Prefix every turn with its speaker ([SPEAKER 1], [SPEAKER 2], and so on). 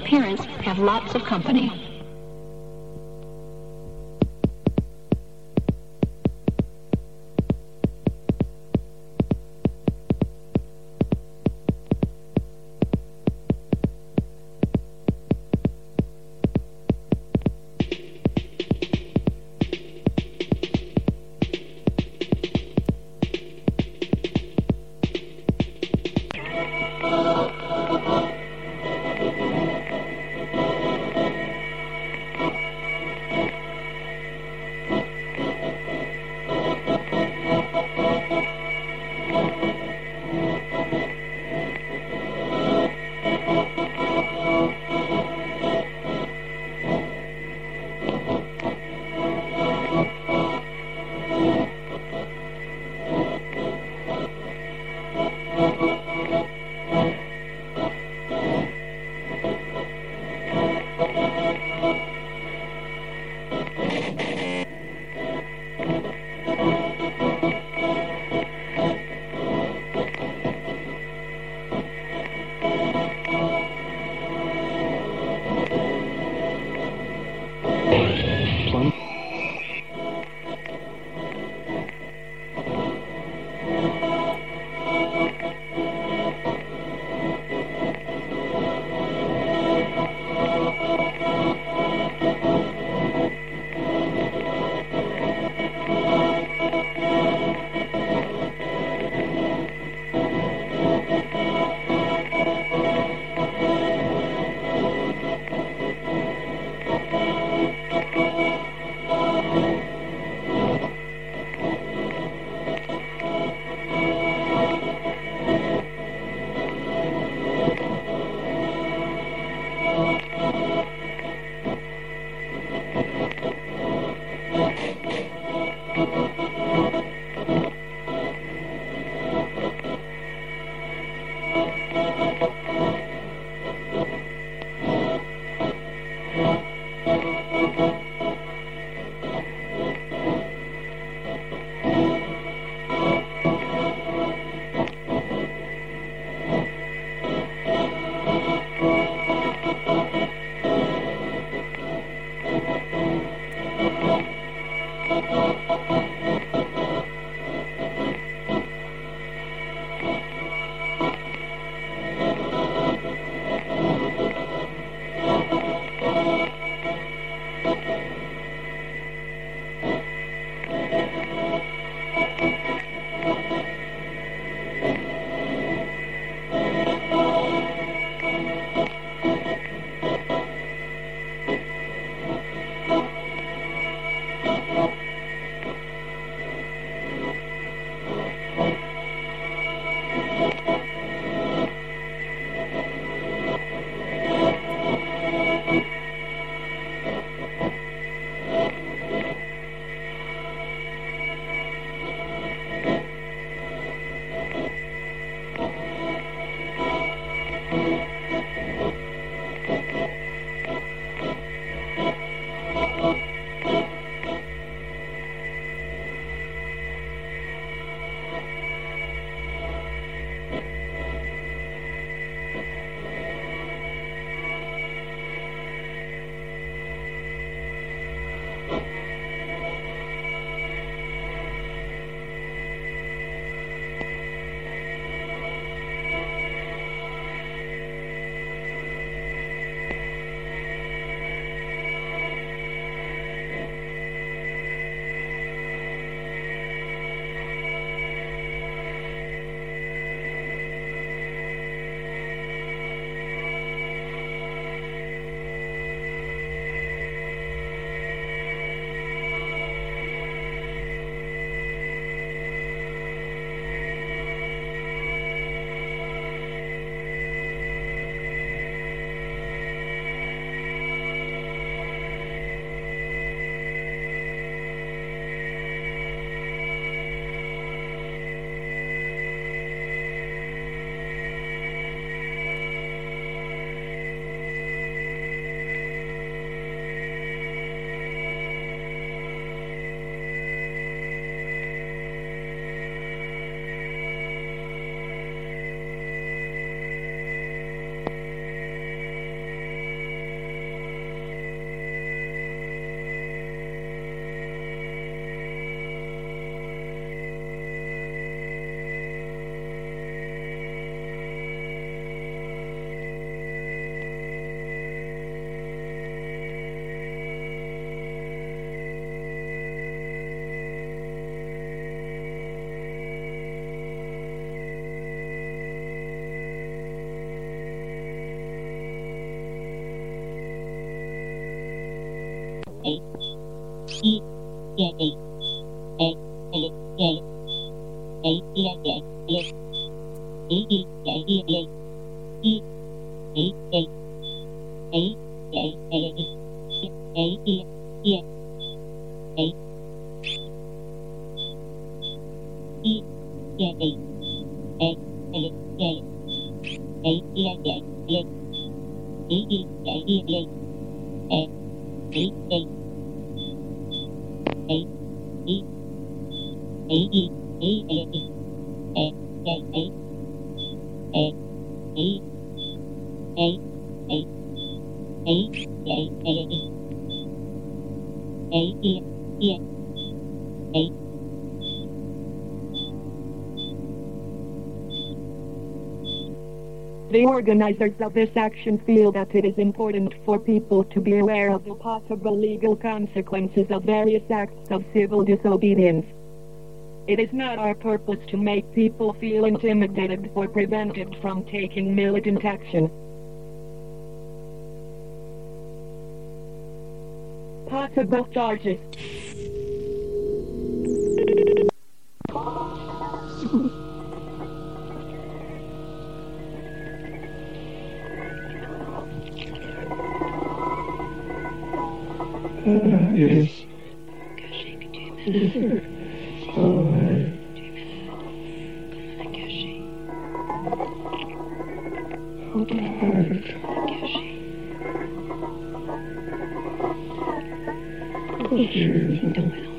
[SPEAKER 1] parents have lots of company.
[SPEAKER 2] The organizers of this action feel that it is important for people to be aware of the possible legal consequences of various acts of civil disobedience. It is not our purpose to make people feel intimidated or prevented from taking militant action. Possible charges.
[SPEAKER 3] Yes. Uh, っていうふ。